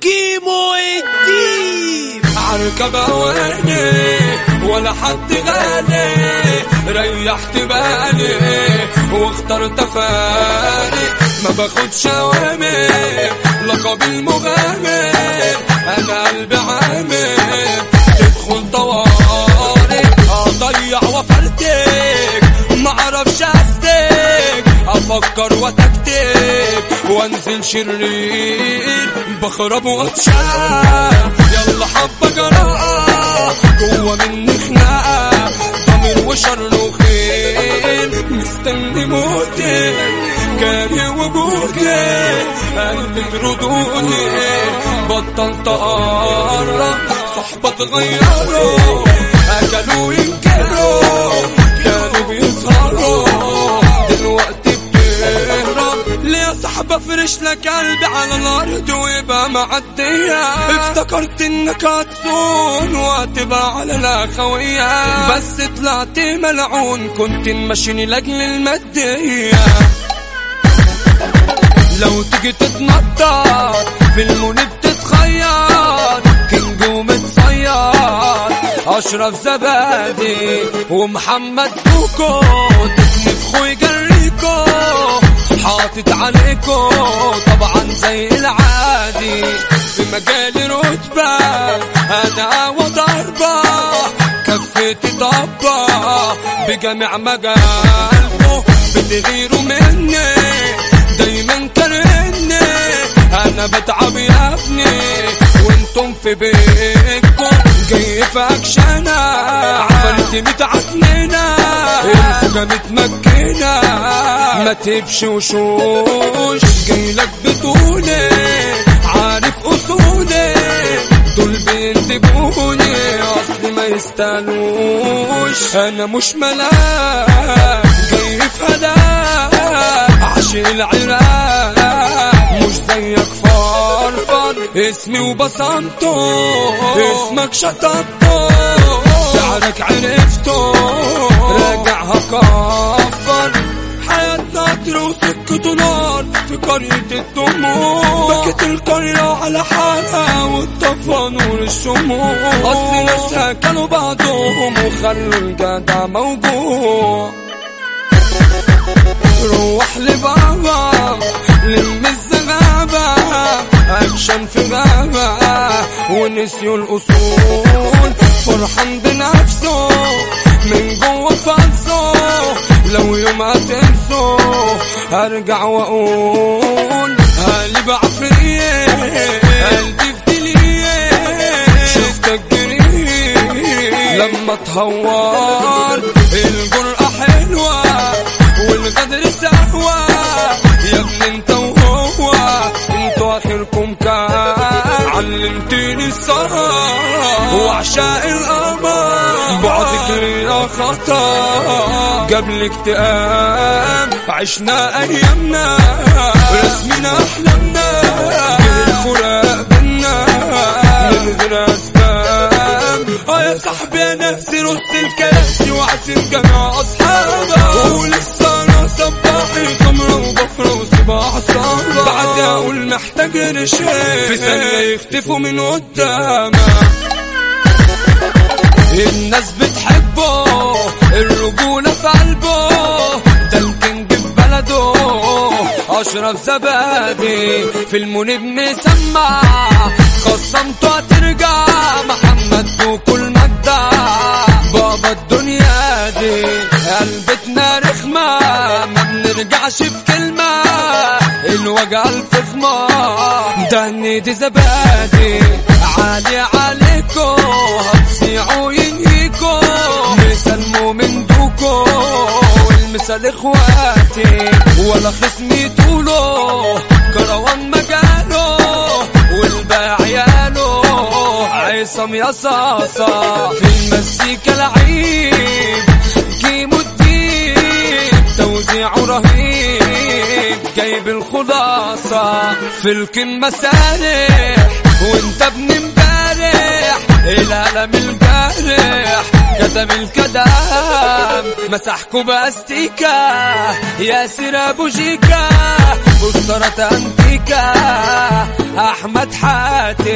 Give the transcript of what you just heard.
كيمو الديب عركب ولا حد غالي ريحت بالي واخترت فاني. ما باخدش اوامر لقب المغامر أنا قلبي عامر تدخل طوارئ أضيع وفرتك معرفش اصدق أفكر واتكلم وانزل شرير بخرب واتشاف يلا حبة جراءة جوه مني خناقة ضمير وشر وخير مستني موتي. كاره وجودي قلبي تردوني بطلت اقرب صحبة تغيروا أكلوا ينكروا ليه يا صاحبة فرش لك قلبي على الأرض ويبقى معدية. افتكرت إنك هتصون وهتبقى على الاخوية بس طلعت ملعون كنت ماشيني لأجل المادية. لو تيجي تتنطط في المنيب تتخير كينج ومتصير أشرف زبادي ومحمد كوكو تكنف خوي جريكو عليكو طبعا زي العادي. في مجال رتبة أنا وضربة كفتي طبة بجميع مجالكو بتغيروا مني دايما كرهني. أنا بتعب يا ابني وأنتم في بيتكم في اكشنة عفرتي متعكننة الفوجة متمكنة. ما تبش وشوش جاي لك بطولي عارف اصولي دول بيندبوني أصل ما يستاهلوش. أنا مش ملاك. جاي في هلاك عشق العراق. مش زيك اسمي وبصمته اسمك شطبته سعرك عرفته راجعها كفر حياتنا قطر وسكته نار في قرية الدموع. بكت القرية على حالها والطفى نور الشموع. أصل ناسها كانوا بعضهم وخلوا الجدع موجوع. روح لبابا. في غابة ونسيوا الأصول. فرحان بنفسه من جوه فانسه. لو يوم هتنسوا هرجع وأقول قلبي عفرية قلبي في دلية شفتك جريء لما تهور السهر وعشاق القمر بعدك ليا خطا. قبل اكتئاب عشنا أيامنا. رسمنا أحلامنا. الفراق بينا من غير اسباب آه يا صاحبي يا نفسي رص الكراسي وعسل جميع اصحابك ولسه أنا صباحي تمرة وبفرة وصباح صعبة بعد أقول محتاج رشاق. في ثانية يختفوا من قدامك. الناس بتحبه الرجولة في قلبه. ده الكينج في بلده. أشرف زبادي في المنيب مسمع قسمته هترجع. محمد وكل مجدع. بابا الدنيا دي قلبتنا رخمة. ما بنرجعش بكلمة الوجع الفخمة ده دي زبادي. عالي عليكو هتصيعوا ينهيكو مسلموا من دوكو. والمثال إخواتي. ولا خصمي طوله كروان مجاله والباع عياله عصام يا صاصة في المزيكا لعيب كيمو الدين. توزيعه رهيب. جايب الخلاصة في القمة سارح وانت ابن امبارح القلم الجارح كتب الكلام مسحكوا باستيكا ياسر أبو جيكا أسرة انتيكا أحمد حاتم.